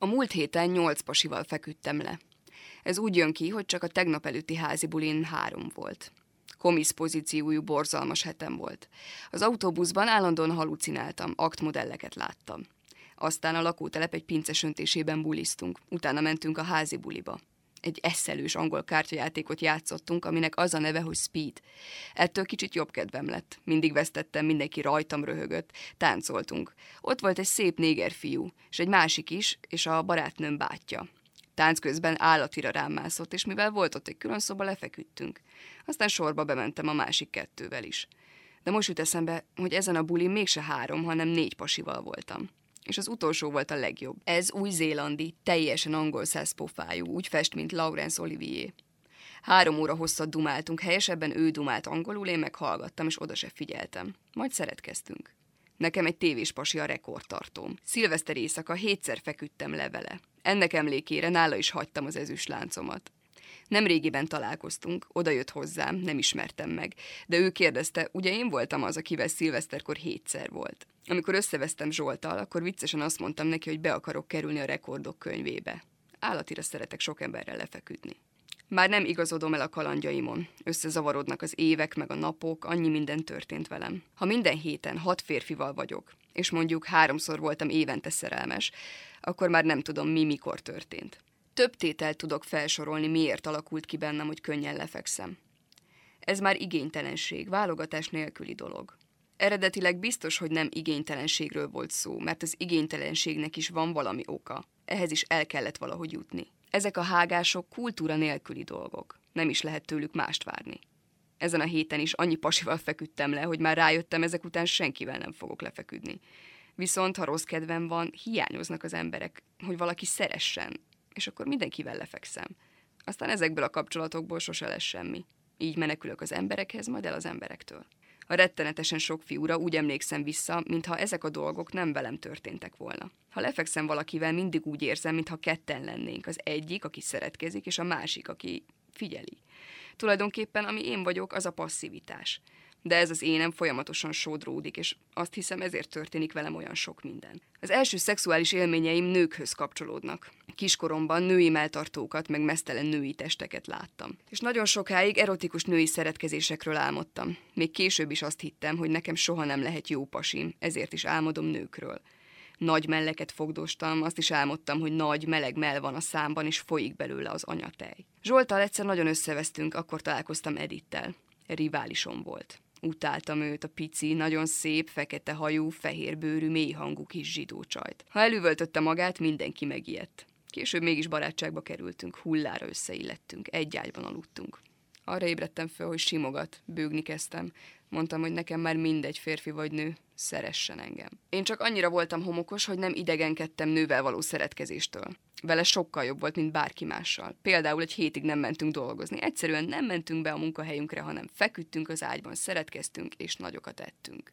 A múlt héten nyolc pasival feküdtem le. Ez úgy jön ki, hogy csak a tegnap előtti házi bulin három volt. Komisz pozíciójú borzalmas hetem volt. Az autóbuszban állandóan halucináltam, aktmodelleket láttam. Aztán a lakótelep egy pincesöntésében bulisztunk, utána mentünk a házi buliba. Egy eszelős angol kártyajátékot játszottunk, aminek az a neve, hogy Speed. Ettől kicsit jobb kedvem lett. Mindig vesztettem, mindenki rajtam röhögött. Táncoltunk. Ott volt egy szép néger fiú, és egy másik is, és a barátnőm bátyja. Tánc közben állatira rám mászott, és mivel volt ott egy külön szoba, lefeküdtünk. Aztán sorba bementem a másik kettővel is. De most jut eszembe, hogy ezen a bulin mégse három, hanem négy pasival voltam és az utolsó volt a legjobb. Ez új-zélandi, teljesen angol száz pofájú, úgy fest, mint Laurence Olivier. Három óra hosszat dumáltunk, helyesebben ő dumált angolul, én meg hallgattam, és oda se figyeltem. Majd szeretkeztünk. Nekem egy tévés pasi a rekordtartóm. Szilveszter éjszaka hétszer feküdtem le vele. Ennek emlékére nála is hagytam az ezüst láncomat. Nem régiben találkoztunk, oda jött hozzám, nem ismertem meg, de ő kérdezte, ugye én voltam az, akivel szilveszterkor hétszer volt. Amikor összevesztem Zsoltal, akkor viccesen azt mondtam neki, hogy be akarok kerülni a rekordok könyvébe. Állatira szeretek sok emberrel lefeküdni. Már nem igazodom el a kalandjaimon. Összezavarodnak az évek, meg a napok, annyi minden történt velem. Ha minden héten hat férfival vagyok, és mondjuk háromszor voltam évente szerelmes, akkor már nem tudom, mi mikor történt. Több tételt tudok felsorolni, miért alakult ki bennem, hogy könnyen lefekszem. Ez már igénytelenség, válogatás nélküli dolog. Eredetileg biztos, hogy nem igénytelenségről volt szó, mert az igénytelenségnek is van valami oka. Ehhez is el kellett valahogy jutni. Ezek a hágások kultúra nélküli dolgok. Nem is lehet tőlük mást várni. Ezen a héten is annyi pasival feküdtem le, hogy már rájöttem, ezek után senkivel nem fogok lefeküdni. Viszont, ha rossz kedvem van, hiányoznak az emberek, hogy valaki szeressen, és akkor mindenkivel lefekszem. Aztán ezekből a kapcsolatokból sose lesz semmi. Így menekülök az emberekhez, majd el az emberektől. A rettenetesen sok fiúra úgy emlékszem vissza, mintha ezek a dolgok nem velem történtek volna. Ha lefekszem valakivel, mindig úgy érzem, mintha ketten lennénk. Az egyik, aki szeretkezik, és a másik, aki figyeli. Tulajdonképpen, ami én vagyok, az a passzivitás de ez az énem folyamatosan sodródik, és azt hiszem ezért történik velem olyan sok minden. Az első szexuális élményeim nőkhöz kapcsolódnak. Kiskoromban női melltartókat, meg mesztelen női testeket láttam. És nagyon sokáig erotikus női szeretkezésekről álmodtam. Még később is azt hittem, hogy nekem soha nem lehet jó pasim, ezért is álmodom nőkről. Nagy melleket fogdostam, azt is álmodtam, hogy nagy, meleg mell van a számban, és folyik belőle az anyatej. Zsoltal egyszer nagyon összevesztünk, akkor találkoztam Edittel. Riválisom volt. Utáltam őt, a pici, nagyon szép, fekete hajú, fehérbőrű, mély hangú kis zsidó csajt. Ha elüvöltötte magát, mindenki megijedt. Később mégis barátságba kerültünk, hullára összeillettünk, egy ágyban aludtunk. Arra ébredtem fel, hogy simogat, bőgni kezdtem. Mondtam, hogy nekem már mindegy férfi vagy nő, szeressen engem. Én csak annyira voltam homokos, hogy nem idegenkedtem nővel való szeretkezéstől. Vele sokkal jobb volt, mint bárki mással. Például egy hétig nem mentünk dolgozni. Egyszerűen nem mentünk be a munkahelyünkre, hanem feküdtünk az ágyban, szeretkeztünk és nagyokat ettünk.